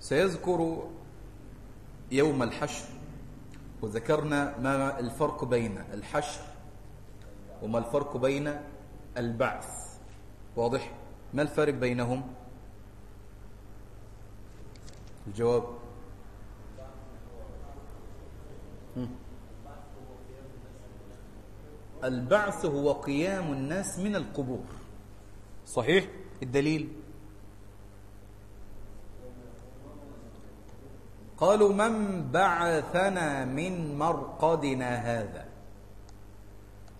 سيذكر يوم الحشر. وذكرنا ما الفرق بين الحشر وما الفرق بين البعث. واضح؟ ما الفرق بينهم؟ الجواب. البعث هو قيام الناس من القبور. صحيح؟ الدليل. قالوا من بعثنا من مرقدنا هذا؟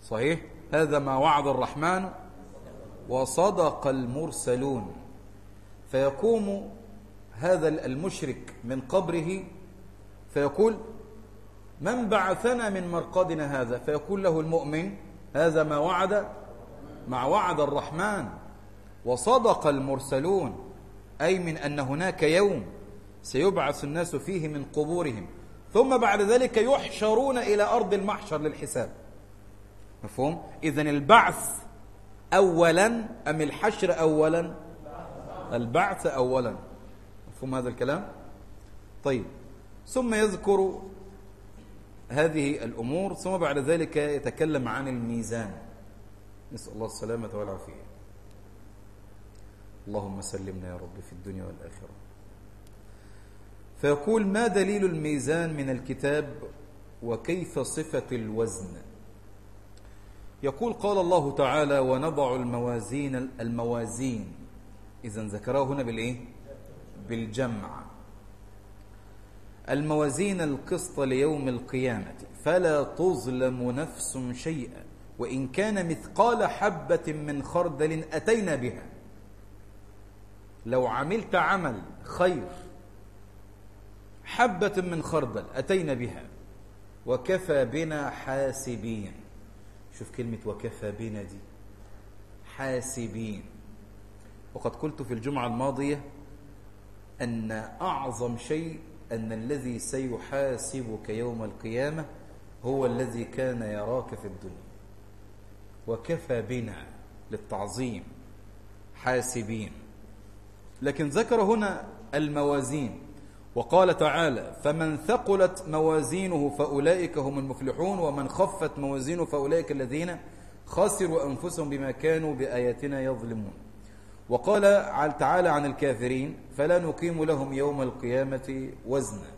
صحيح هذا ما وعد الرحمن وصدق المرسلون. فيقوم هذا المشرك من قبره فيقول من بعثنا من مرقدنا هذا؟ فيقول له المؤمن هذا ما وعد مع وعد الرحمن. وصدق المرسلون أي من أن هناك يوم سيبعث الناس فيه من قبورهم ثم بعد ذلك يحشرون إلى أرض المحشر للحساب. مفهوم؟ إذن البعث أولا أم الحشر أولا؟ البعث أولا. مفهوم هذا الكلام؟ طيب ثم يذكر هذه الأمور ثم بعد ذلك يتكلم عن الميزان. نسأل الله السلامة والعافية. اللهم سلمنا يا رب في الدنيا والآخرة. فيقول ما دليل الميزان من الكتاب وكيف صفة الوزن؟ يقول قال الله تعالى ونضع الموازين الموازين. إذا ذكره هنا بالإيه؟ بالجمع. الموازين القسط ليوم القيامة. فلا تظلم نفس شيئا وإن كان مثقال حبة من خردل أتينا بها. لو عملت عمل خير حبة من خردل أتينا بها. وكفى بنا حاسبين. شوف كلمة وكفى بنا دي. حاسبين. وقد قلت في الجمعة الماضية أن أعظم شيء أن الذي سيحاسبك يوم القيامة هو الذي كان يراك في الدنيا. وكفى بنا للتعظيم. حاسبين. لكن ذكر هنا الموازين. وقال تعالى فمن ثقلت موازينه فأولئك هم المفلحون ومن خفت موازينه فأولئك الذين خسروا أنفسهم بما كانوا بآياتنا يظلمون. وقال تعالى عن الكافرين فلا نقيم لهم يوم القيامة وزنا.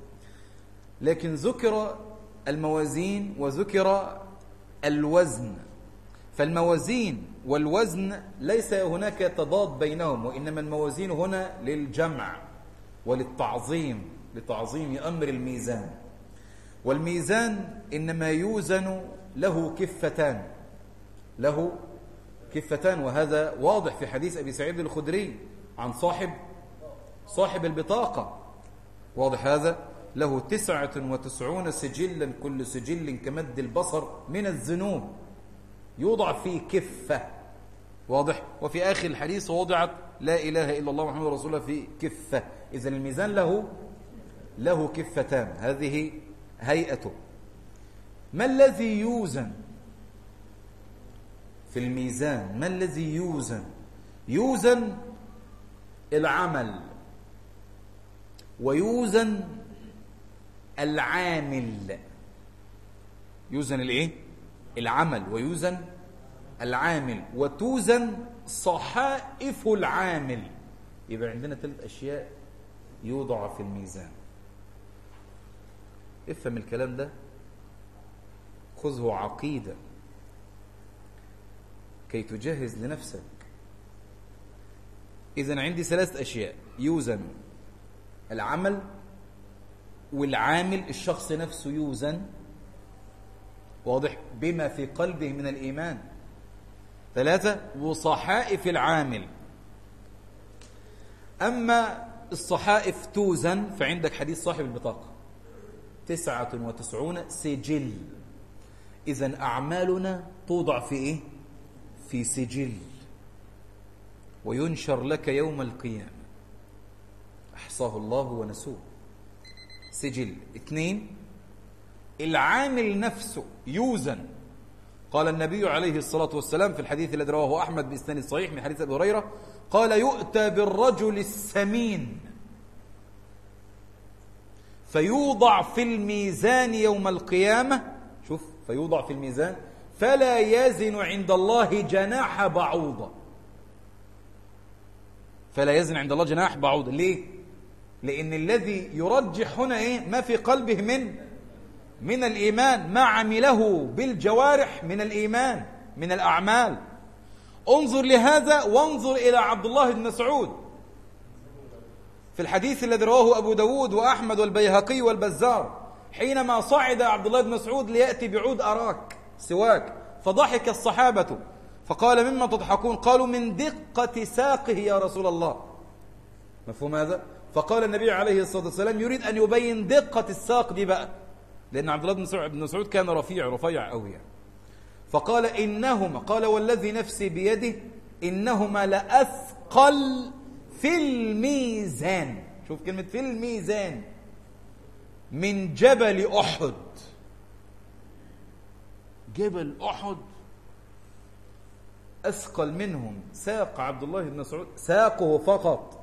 لكن ذكر الموازين وذكر الوزن. فالموازين والوزن ليس هناك تضاد بينهم وإنما الموازين هنا للجمع وللتعظيم لتعظيم أمر الميزان. والميزان إنما يوزن له كفتان له كفتان وهذا واضح في حديث أبي سعيد الخدري عن صاحب صاحب البطاقة. واضح هذا؟ له تسعة وتسعون سجلا كل سجل كمد البصر من الذنوب. يوضع فيه كفة. واضح؟ وفي آخر الحديث وضعت لا إله إلا الله محمد رسول الله في كفة. إذا الميزان له له كفتان. هذه هيئته. ما الذي يوزن؟ في الميزان ما الذي يوزن؟ يوزن العمل. ويوزن العامل. يوزن الإيه؟ العمل ويوزن العامل وتوزن صحائف العامل. يبقى عندنا ثلاث أشياء يوضع في الميزان. افهم الكلام ده. خذه عقيدة. كي تجهز لنفسك. إذا عندي ثلاث أشياء. يوزن العمل والعامل الشخص نفسه يوزن واضح بما في قلبه من الإيمان. ثلاثة وصحائف العامل. أما الصحائف توزن فعندك حديث صاحب البطاقة. تسعة وتسعون سجل. إذا أعمالنا توضع في إيه؟ في سجل. وينشر لك يوم القيامة. أحصاه الله ونسوه. سجل. اثنين العامل نفسه يوزن. قال النبي عليه الصلاة والسلام في الحديث الذي رواه أحمد بإسناد الصحيح من حديث أبي هريرة قال يؤتى بالرجل السمين فيوضع في الميزان يوم القيامة. شوف فيوضع في الميزان. فلا يزن عند الله جناح بعوضة. فلا يزن عند الله جناح بعوضة. ليه؟ لأن الذي يرجح هنا إيه؟ ما في قلبه من من الإيمان ما عمله بالجوارح من الإيمان من الأعمال. انظر لهذا وانظر إلى عبد الله بن مسعود. في الحديث الذي رواه أبو داود وأحمد والبيهقي والبزار حينما صعد عبد الله بن مسعود ليأتي بعود أراك سواك فضحك الصحابة فقال مما تضحكون؟ قالوا من دقة ساقه يا رسول الله. مفهوم هذا؟ فقال النبي عليه الصلاة والسلام يريد أن يبين دقة الساق دي بقى. لأن عبد الله بن مسعود كان رفيع رفيع قوي يعني. فقال إنهما قال والذي نفسي بيده إنهما لأثقل في الميزان. شوف كلمة في الميزان. من جبل أحد. جبل أحد. أثقل منهم. ساق عبد الله بن مسعود ساقه فقط.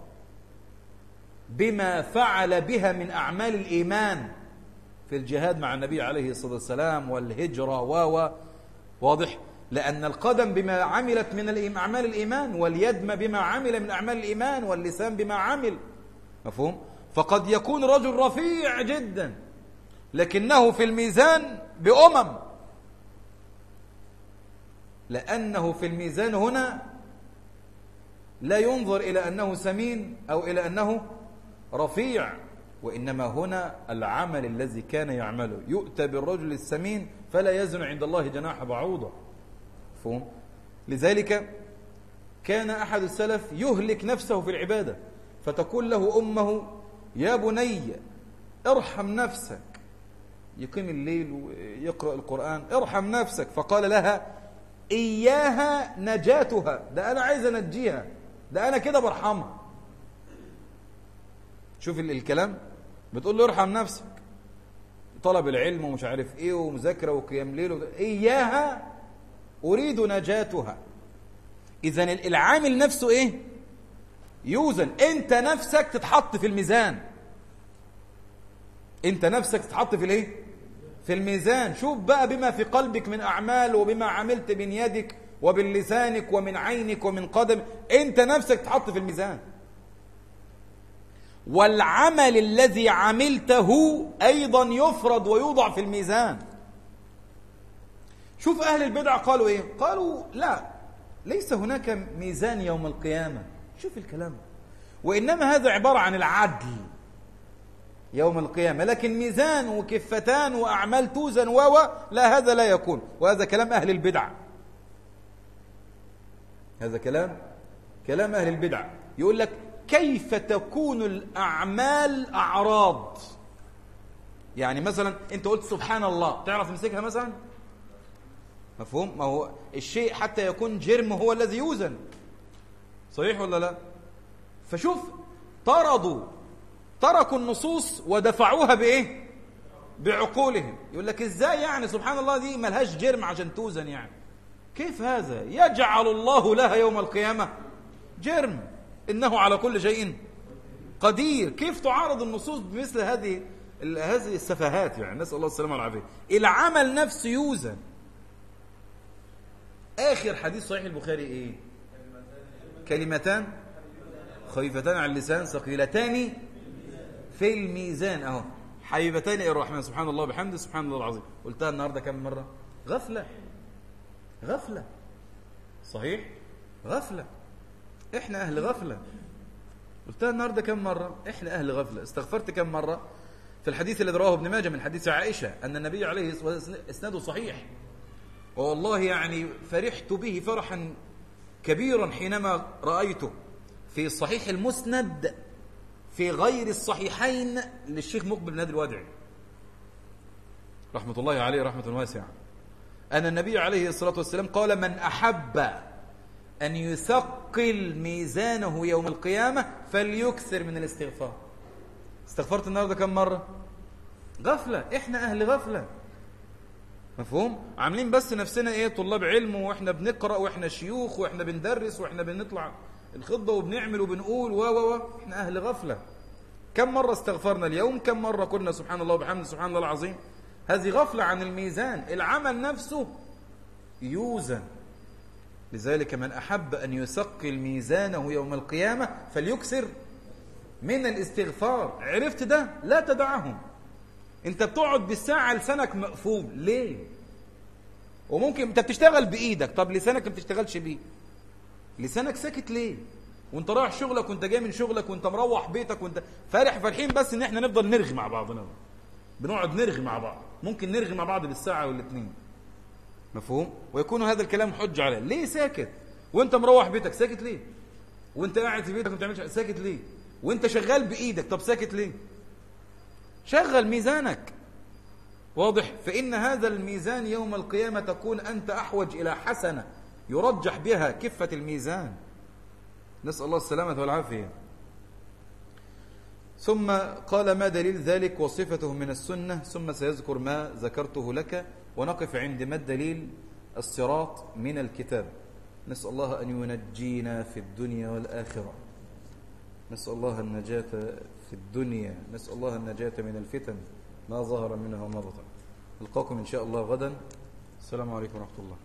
بما فعل بها من أعمال الإيمان. في الجهاد مع النبي عليه الصلاة والسلام والهجرة و واضح؟ لأن القدم بما عملت من أعمال الإيمان واليد بما عمل من أعمال الإيمان واللسان بما عمل مفهوم؟ فقد يكون رجل رفيع جدا لكنه في الميزان بأمم. لأنه في الميزان هنا لا ينظر إلى أنه سمين أو إلى أنه رفيع. وإنما هنا العمل الذي كان يعمله. يؤتى بالرجل السمين فلا يزن عند الله جناح بعوضة. فهم؟ لذلك كان أحد السلف يهلك نفسه في العبادة. فتقول له أمه يا بني ارحم نفسك. يقيم الليل ويقرأ القرآن ارحم نفسك. فقال لها إياها نجاتها. ده أنا عايز أنجيها. ده أنا كده برحمها. شوف الكلام. بتقول له ارحم نفسك. طلب العلم ومش عارف إيه ومذاكرة وقيام ليل إياها أريد نجاتها. اذا العامل نفسه إيه؟ يوزن. أنت نفسك تتحط في الميزان. أنت نفسك تتحط في الإيه؟ في الميزان. شوف بقى بما في قلبك من أعمال وبما عملت من يدك ومن لسانك ومن عينك ومن قدم. أنت نفسك تحط في الميزان. والعمل الذي عملته أيضا يفرض ويوضع في الميزان. شوف أهل البدع قالوا إيه؟ قالوا لا ليس هناك ميزان يوم القيامة. شوف الكلام. وإنما هذا عبارة عن العدل يوم القيامة. لكن ميزان وكفتان وأعمال توزن و لا هذا لا يكون. وهذا كلام أهل البدع. هذا كلام كلام أهل البدع. يقول لك كيف تكون الأعمال أعراض؟ يعني مثلا أنت قلت سبحان الله تعرف تمسكها مثلا؟ مفهوم؟ ما هو الشيء حتى يكون جرم هو الذي يوزن. صحيح ولا لا؟ فشوف طردوا تركوا النصوص ودفعوها بإيه؟ بعقولهم. يقول لك إزاي يعني سبحان الله دي ملهاش جرم عشان توزن يعني؟ كيف هذا؟ يجعل الله لها يوم القيامة جرم. إنه على كل شيء قدير. كيف تعارض النصوص بمثل هذه هذه السفاهات يعني؟ نسأل الله السلامة والعافية. العمل نفسه يوزن. آخر حديث صحيح البخاري إيه؟ كلمتان خفيفتان على اللسان ثقيلتان في الميزان. أهو حبيبتان إلى الرحمن. سبحان الله وبحمده سبحان الله العظيم. قلتها النهارده كم مرة؟ غفلة. غفلة. صحيح؟ غفلة. إحنا أهل غفلة. قلتها النهارده كم مرة؟ إحنا أهل غفلة. استغفرت كم مرة؟ في الحديث الذي رواه ابن ماجه من حديث عائشة أن النبي عليه الصلاة والسلام إسناده صحيح. والله يعني فرحت به فرحا كبيرا حينما رأيته في صحيح المسند في غير الصحيحين للشيخ مقبل بن الوادعي. رحمة الله عليه رحمة واسعة. أن النبي عليه الصلاة والسلام قال من أحب أن يثقل ميزانه يوم القيامة فليكثر من الاستغفار. استغفرت النهاردة كم مرة؟ غفلة إحنا أهل غفلة. مفهوم؟ عاملين بس نفسنا إيه؟ طلاب علم وإحنا بنقرأ وإحنا شيوخ وإحنا بندرس وإحنا بنطلع الخطبة وبنعمل وبنقول و و و. إحنا أهل غفلة. كم مرة استغفرنا اليوم؟ كم مرة قلنا سبحان الله وبحمده سبحان الله العظيم؟ هذه غفلة عن الميزان. العمل نفسه يوزن. لذلك من أحب أن يثقل ميزانه يوم القيامة فليكسر من الاستغفار. عرفت ده؟ لا تدعهم. أنت بتقعد بالساعة لسانك مقفول. ليه؟ وممكن أنت بتشتغل بإيدك. طب لسانك ما بتشتغلش بيه. لسانك ساكت ليه؟ وأنت رايح شغلك وأنت جاي من شغلك وأنت مروح بيتك وأنت فارح فرحين بس إن إحنا نفضل نرغي مع بعضنا. بنقعد نرغي مع بعض. ممكن نرغي مع بعض بالساعة والاثنين مفهوم؟ ويكون هذا الكلام حجة عليه. ليه ساكت؟ وانت مروح بيتك ساكت ليه؟ وانت قاعد في بيتك ما بتعملش ساكت ليه؟ وانت شغال بإيدك طب ساكت ليه؟ شغل ميزانك. واضح؟ فإن هذا الميزان يوم القيامة تكون أنت أحوج إلى حسنة يرجح بها كفة الميزان. نسأل الله السلامة والعافية. ثم قال ما دليل ذلك وصفته من السنة؟ ثم سيذكر ما ذكرته لك ونقف عند ما الدليل؟ الصراط من الكتاب. نسأل الله أن ينجينا في الدنيا والآخرة. نسأل الله النجاة في الدنيا. نسأل الله النجاة من الفتن. ما ظهر منها وما بطن. نلقاكم إن شاء الله غدا. السلام عليكم ورحمة الله.